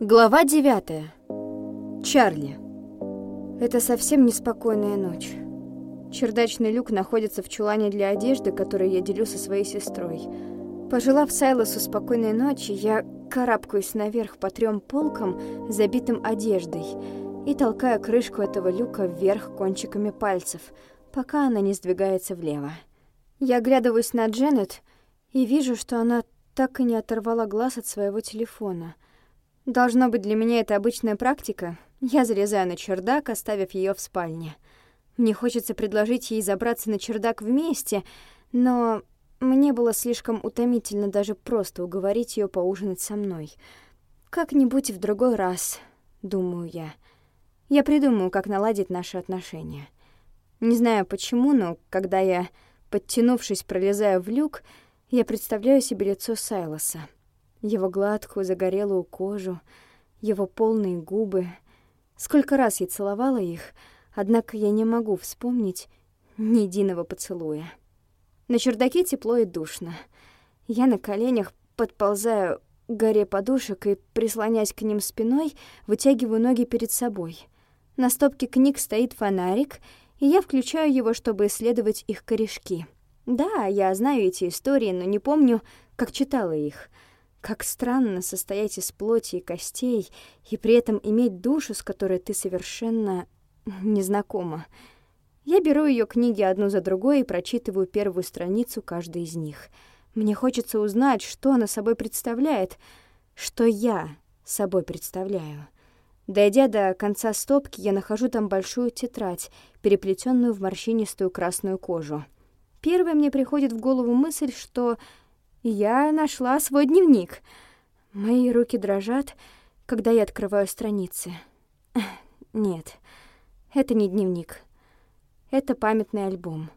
Глава 9. Чарли. Это совсем неспокойная ночь. Чердачный люк находится в чулане для одежды, который я делю со своей сестрой. Пожелав Сайлосу спокойной ночи, я карабкаюсь наверх по трем полкам, забитым одеждой, и толкаю крышку этого люка вверх кончиками пальцев, пока она не сдвигается влево. Я оглядываюсь на Дженнет и вижу, что она так и не оторвала глаз от своего телефона. Должно быть, для меня это обычная практика. Я залезаю на чердак, оставив ее в спальне. Мне хочется предложить ей забраться на чердак вместе, но мне было слишком утомительно даже просто уговорить ее поужинать со мной. Как-нибудь в другой раз, думаю я. Я придумаю, как наладить наши отношения. Не знаю почему, но когда я, подтянувшись, пролезаю в люк, я представляю себе лицо Сайлоса. Его гладкую, загорелую кожу, его полные губы. Сколько раз я целовала их, однако я не могу вспомнить ни единого поцелуя. На чердаке тепло и душно. Я на коленях подползаю к горе подушек и, прислонясь к ним спиной, вытягиваю ноги перед собой. На стопке книг стоит фонарик, и я включаю его, чтобы исследовать их корешки — да, я знаю эти истории, но не помню, как читала их. Как странно состоять из плоти и костей и при этом иметь душу, с которой ты совершенно незнакома. Я беру ее книги одну за другой и прочитываю первую страницу каждой из них. Мне хочется узнать, что она собой представляет, что я собой представляю. Дойдя до конца стопки, я нахожу там большую тетрадь, переплетенную в морщинистую красную кожу. Первой мне приходит в голову мысль, что я нашла свой дневник. Мои руки дрожат, когда я открываю страницы. Нет, это не дневник. Это памятный альбом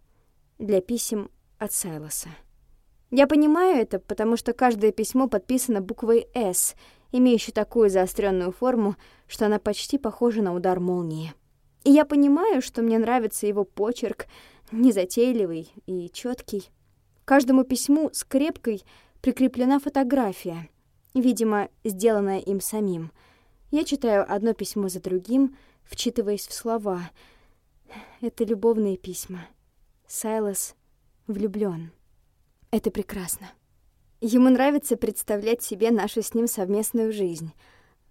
для писем от Сайлоса. Я понимаю это, потому что каждое письмо подписано буквой «С», имеющей такую заостренную форму, что она почти похожа на удар молнии. И я понимаю, что мне нравится его почерк, незатейливый и четкий. Каждому письму скрепкой прикреплена фотография, видимо, сделанная им самим. Я читаю одно письмо за другим, вчитываясь в слова. Это любовные письма. Сайлос влюблён. Это прекрасно. Ему нравится представлять себе нашу с ним совместную жизнь.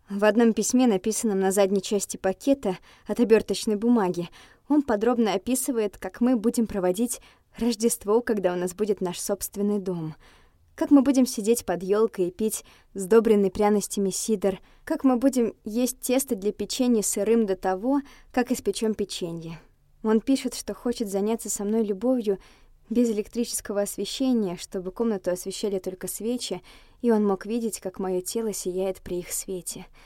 В одном письме, написанном на задней части пакета от оберточной бумаги, он подробно описывает, как мы будем проводить Рождество, когда у нас будет наш собственный дом. Как мы будем сидеть под елкой и пить сдобренный пряностями сидр. Как мы будем есть тесто для печенья сырым до того, как испечем печенье. Он пишет, что хочет заняться со мной любовью без электрического освещения, чтобы комнату освещали только свечи, и он мог видеть, как мое тело сияет при их свете —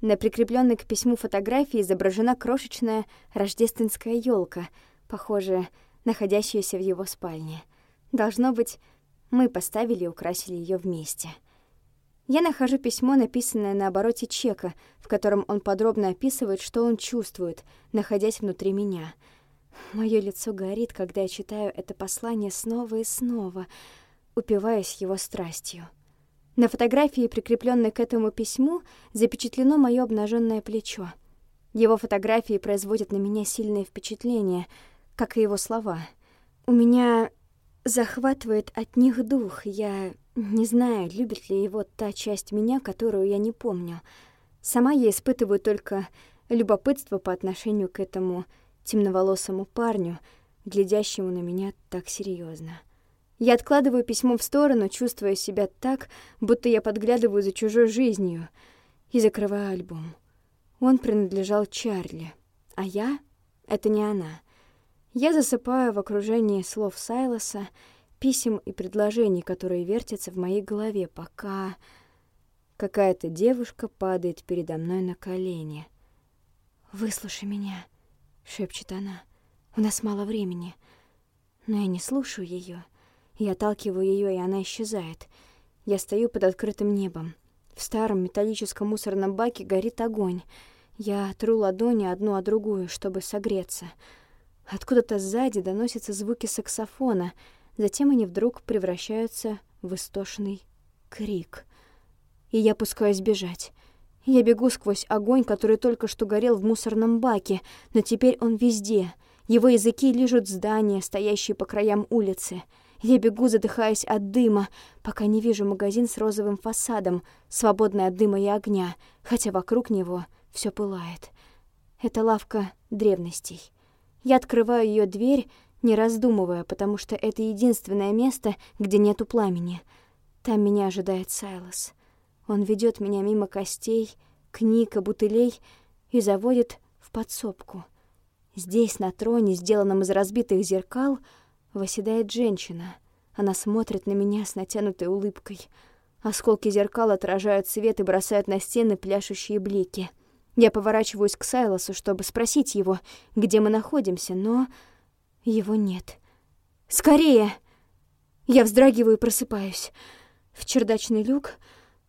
на прикрепленной к письму фотографии изображена крошечная рождественская елка, похожая, находящаяся в его спальне. Должно быть, мы поставили и украсили ее вместе. Я нахожу письмо, написанное на обороте чека, в котором он подробно описывает, что он чувствует, находясь внутри меня. Моё лицо горит, когда я читаю это послание снова и снова, упиваясь его страстью. На фотографии, прикрепленной к этому письму, запечатлено мое обнаженное плечо. Его фотографии производят на меня сильное впечатление, как и его слова. У меня захватывает от них дух. Я не знаю, любит ли его та часть меня, которую я не помню. Сама я испытываю только любопытство по отношению к этому темноволосому парню, глядящему на меня так серьезно. Я откладываю письмо в сторону, чувствуя себя так, будто я подглядываю за чужой жизнью, и закрываю альбом. Он принадлежал Чарли, а я — это не она. Я засыпаю в окружении слов Сайлоса, писем и предложений, которые вертятся в моей голове, пока какая-то девушка падает передо мной на колени. «Выслушай меня», — шепчет она. «У нас мало времени». Но я не слушаю ее. Я отталкиваю ее, и она исчезает. Я стою под открытым небом. В старом металлическом мусорном баке горит огонь. Я тру ладони одну о другую, чтобы согреться. Откуда-то сзади доносятся звуки саксофона, затем они вдруг превращаются в истошный крик. И я пускаюсь бежать. Я бегу сквозь огонь, который только что горел в мусорном баке, но теперь он везде. Его языки лижут здания, стоящие по краям улицы. Я бегу, задыхаясь от дыма, пока не вижу магазин с розовым фасадом, свободный от дыма и огня, хотя вокруг него все пылает. Это лавка древностей. Я открываю ее дверь, не раздумывая, потому что это единственное место, где нету пламени. Там меня ожидает Сайлос. Он ведет меня мимо костей, книг и бутылей и заводит в подсобку. Здесь, на троне, сделанном из разбитых зеркал, восседает женщина. Она смотрит на меня с натянутой улыбкой. Осколки зеркал отражают свет и бросают на стены пляшущие блики. Я поворачиваюсь к Сайлосу, чтобы спросить его, где мы находимся, но его нет. «Скорее!» Я вздрагиваю и просыпаюсь. В чердачный люк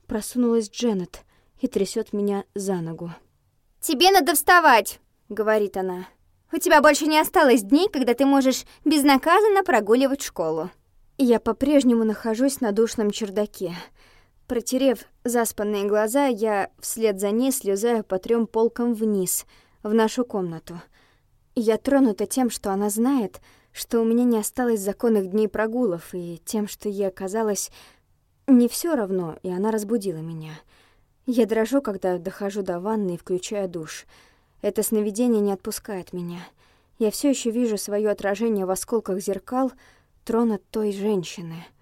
просунулась Дженнет и трясет меня за ногу. «Тебе надо вставать!» — говорит она. «У тебя больше не осталось дней, когда ты можешь безнаказанно прогуливать школу». Я по-прежнему нахожусь на душном чердаке. Протерев заспанные глаза, я вслед за ней слезаю по трем полкам вниз, в нашу комнату. Я тронута тем, что она знает, что у меня не осталось законных дней прогулов, и тем, что ей оказалось не все равно, и она разбудила меня. Я дрожу, когда дохожу до ванны и включаю душ. Это сновидение не отпускает меня. Я все еще вижу свое отражение в осколках зеркал, трона той женщины —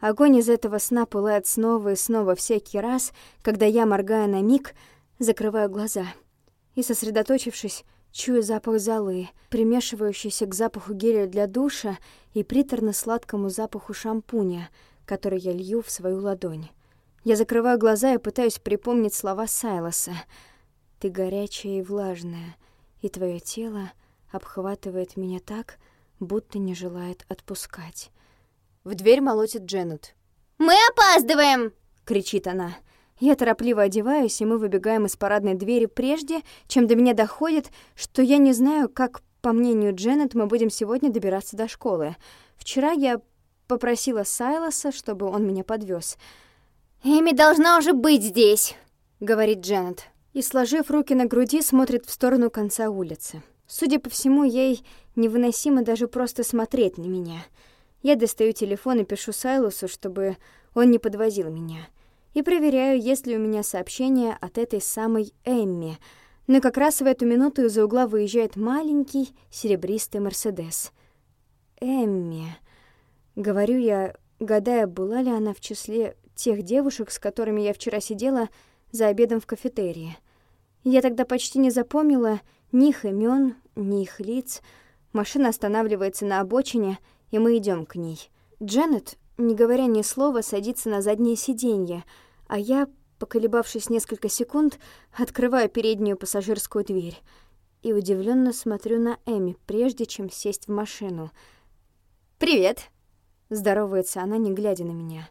Огонь из этого сна пылает снова и снова всякий раз, когда я, моргая на миг, закрываю глаза и, сосредоточившись, чую запах золы, примешивающийся к запаху геля для душа и приторно-сладкому запаху шампуня, который я лью в свою ладонь. Я закрываю глаза и пытаюсь припомнить слова Сайлоса. «Ты горячая и влажная, и твое тело обхватывает меня так, будто не желает отпускать». В дверь молотит Дженнет. «Мы опаздываем!» — кричит она. Я торопливо одеваюсь, и мы выбегаем из парадной двери прежде, чем до меня доходит, что я не знаю, как, по мнению Дженнет, мы будем сегодня добираться до школы. Вчера я попросила Сайлоса, чтобы он меня подвез. «Эми должна уже быть здесь», — говорит Дженнет. И, сложив руки на груди, смотрит в сторону конца улицы. Судя по всему, ей невыносимо даже просто смотреть на меня — я достаю телефон и пишу Сайлусу, чтобы он не подвозил меня. И проверяю, есть ли у меня сообщение от этой самой Эмми. Но как раз в эту минуту из-за угла выезжает маленький серебристый Мерседес. Эмми. Говорю я, гадая, была ли она в числе тех девушек, с которыми я вчера сидела за обедом в кафетерии. Я тогда почти не запомнила ни их имен, ни их лиц. Машина останавливается на обочине — и мы идем к ней. Дженнет, не говоря ни слова, садится на заднее сиденье, а я, поколебавшись несколько секунд, открываю переднюю пассажирскую дверь и удивленно смотрю на Эми, прежде чем сесть в машину. «Привет!» — здоровается она, не глядя на меня.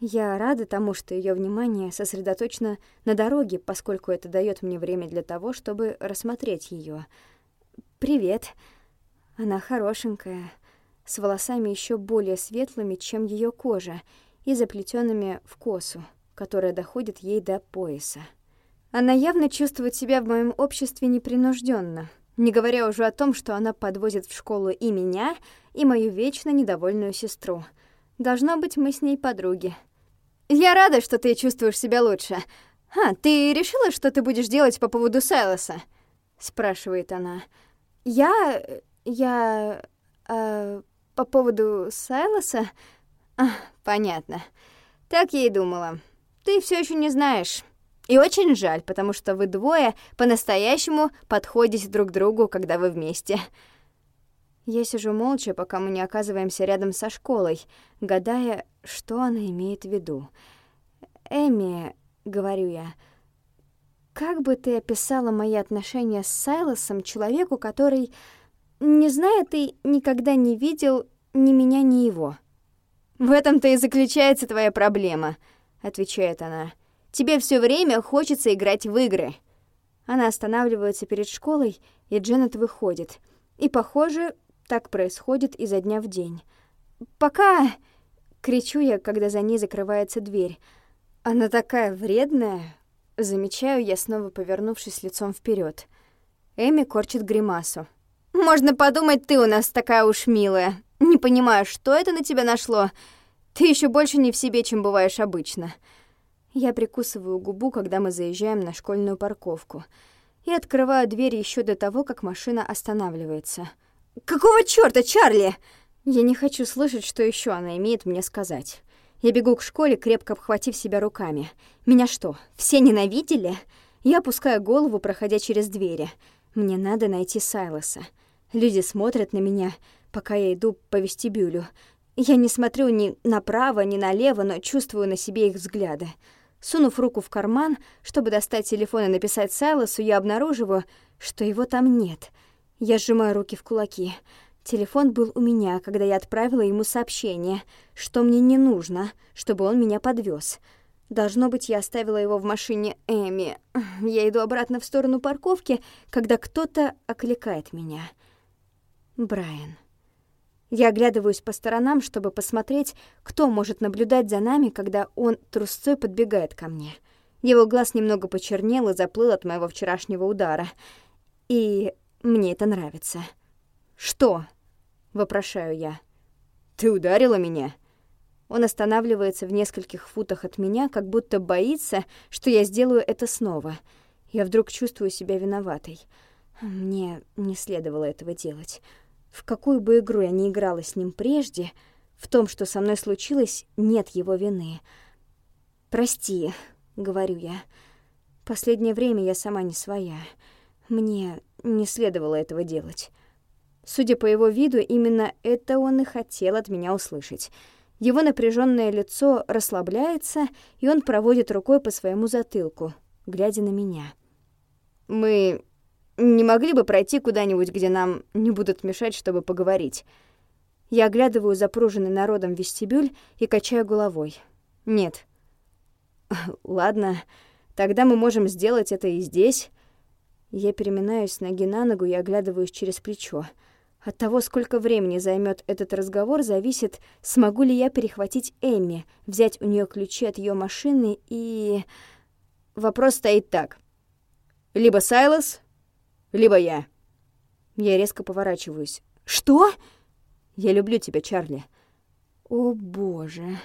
Я рада тому, что ее внимание сосредоточено на дороге, поскольку это дает мне время для того, чтобы рассмотреть ее. «Привет!» Она хорошенькая, с волосами еще более светлыми, чем ее кожа, и заплетенными в косу, которая доходит ей до пояса. Она явно чувствует себя в моем обществе непринужденно, не говоря уже о том, что она подвозит в школу и меня, и мою вечно недовольную сестру. Должно быть, мы с ней подруги. «Я рада, что ты чувствуешь себя лучше. А, ты решила, что ты будешь делать по поводу Сайлоса?» — спрашивает она. «Я... я... Э, по поводу Сайлоса? А, понятно. Так я и думала. Ты все еще не знаешь. И очень жаль, потому что вы двое по-настоящему подходите друг другу, когда вы вместе. Я сижу молча, пока мы не оказываемся рядом со школой, гадая, что она имеет в виду. «Эми», — говорю я, — «как бы ты описала мои отношения с Сайлосом человеку, который не знает и никогда не видел ни меня, ни его. «В этом-то и заключается твоя проблема», — отвечает она. «Тебе все время хочется играть в игры». Она останавливается перед школой, и Дженнет выходит. И, похоже, так происходит изо дня в день. «Пока!» — кричу я, когда за ней закрывается дверь. Она такая вредная, Замечаю я, снова повернувшись лицом вперед. Эми корчит гримасу. «Можно подумать, ты у нас такая уж милая. Не понимаю, что это на тебя нашло. Ты еще больше не в себе, чем бываешь обычно». Я прикусываю губу, когда мы заезжаем на школьную парковку. И открываю дверь еще до того, как машина останавливается. «Какого чёрта, Чарли?» Я не хочу слышать, что еще она имеет мне сказать. Я бегу к школе, крепко обхватив себя руками. Меня что, все ненавидели? Я опускаю голову, проходя через двери. Мне надо найти Сайлоса. Люди смотрят на меня, пока я иду по вестибюлю. Я не смотрю ни направо, ни налево, но чувствую на себе их взгляды. Сунув руку в карман, чтобы достать телефон и написать Сайлосу, я обнаруживаю, что его там нет. Я сжимаю руки в кулаки. Телефон был у меня, когда я отправила ему сообщение, что мне не нужно, чтобы он меня подвез. Должно быть, я оставила его в машине Эми. Я иду обратно в сторону парковки, когда кто-то окликает меня. Брайан. Я оглядываюсь по сторонам, чтобы посмотреть, кто может наблюдать за нами, когда он трусцой подбегает ко мне. Его глаз немного почернел и заплыл от моего вчерашнего удара. И мне это нравится. «Что?» — вопрошаю я. «Ты ударила меня?» Он останавливается в нескольких футах от меня, как будто боится, что я сделаю это снова. Я вдруг чувствую себя виноватой. Мне не следовало этого делать. В какую бы игру я ни играла с ним прежде, в том, что со мной случилось, нет его вины. «Прости», — говорю я. «Последнее время я сама не своя. Мне не следовало этого делать». Судя по его виду, именно это он и хотел от меня услышать. Его напряженное лицо расслабляется, и он проводит рукой по своему затылку, глядя на меня. «Мы не могли бы пройти куда-нибудь, где нам не будут мешать, чтобы поговорить?» Я оглядываю запруженный народом вестибюль и качаю головой. «Нет». «Ладно, тогда мы можем сделать это и здесь». Я переминаюсь с ноги на ногу и оглядываюсь через плечо. От того, сколько времени займет этот разговор, зависит, смогу ли я перехватить Эми, взять у нее ключи от ее машины и... Вопрос стоит так. Либо Сайлос, либо я. Я резко поворачиваюсь. «Что?» «Я люблю тебя, Чарли». «О, боже...»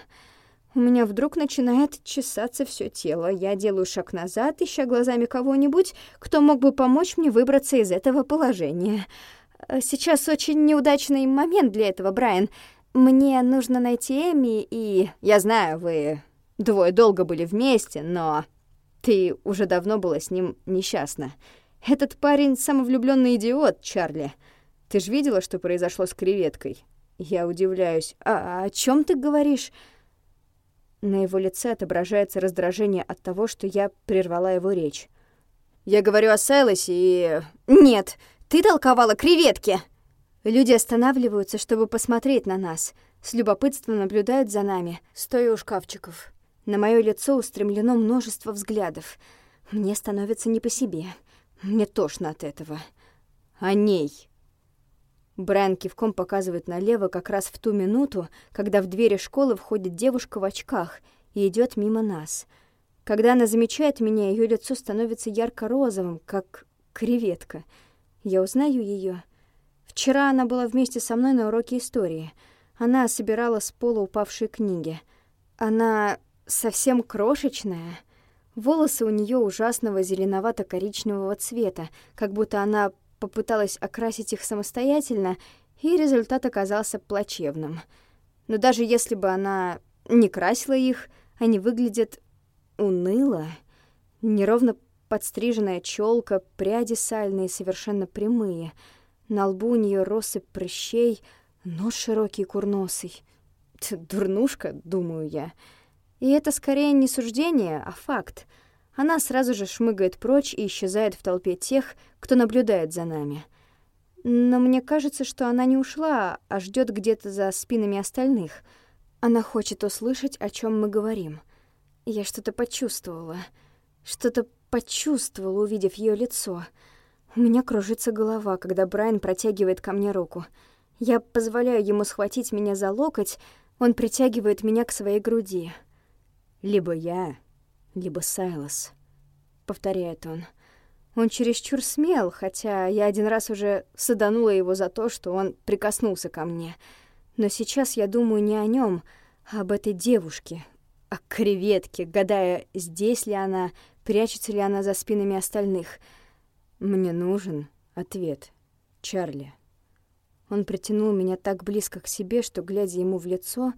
У меня вдруг начинает чесаться все тело. Я делаю шаг назад, ища глазами кого-нибудь, кто мог бы помочь мне выбраться из этого положения. Э, сейчас очень неудачный момент для этого, Брайан. Мне нужно найти Эми, и... Я знаю, вы двое долго были вместе, но... Ты уже давно была с ним несчастна. Этот парень самовлюбленный идиот, Чарли. Ты ж видела, что произошло с креветкой? Я удивляюсь. А о чем ты говоришь? На его лице отображается раздражение от того, что я прервала его речь. Я говорю о Сайлосе и... Нет, ты толковала креветки!» Люди останавливаются, чтобы посмотреть на нас. С любопытством наблюдают за нами, стоя у шкафчиков. На мое лицо устремлено множество взглядов. Мне становится не по себе. Мне тошно от этого. О ней. Брайан кивком показывает налево как раз в ту минуту, когда в двери школы входит девушка в очках и идет мимо нас. Когда она замечает меня, ее лицо становится ярко-розовым, как креветка — я узнаю ее. Вчера она была вместе со мной на уроке истории. Она собирала с пола упавшие книги. Она совсем крошечная. Волосы у нее ужасного зеленовато-коричневого цвета, как будто она попыталась окрасить их самостоятельно, и результат оказался плачевным. Но даже если бы она не красила их, они выглядят уныло, неровно подстриженная челка, пряди сальные, совершенно прямые. На лбу у нее россыпь прыщей, нос широкий курносый. Дурнушка, думаю я. И это скорее не суждение, а факт. Она сразу же шмыгает прочь и исчезает в толпе тех, кто наблюдает за нами. Но мне кажется, что она не ушла, а ждет где-то за спинами остальных. Она хочет услышать, о чем мы говорим. Я что-то почувствовала. Что-то почувствовала, увидев ее лицо. У меня кружится голова, когда Брайан протягивает ко мне руку. Я позволяю ему схватить меня за локоть, он притягивает меня к своей груди. Либо я, либо Сайлос. — повторяет он. Он чересчур смел, хотя я один раз уже саданула его за то, что он прикоснулся ко мне. Но сейчас я думаю не о нем, а об этой девушке, о креветке, гадая, здесь ли она, прячется ли она за спинами остальных. Мне нужен ответ, Чарли. Он притянул меня так близко к себе, что, глядя ему в лицо,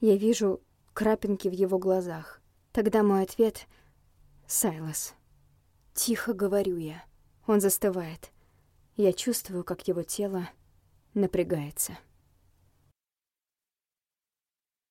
я вижу крапинки в его глазах. Тогда мой ответ — Сайлас. Тихо говорю я. Он застывает. Я чувствую, как его тело напрягается.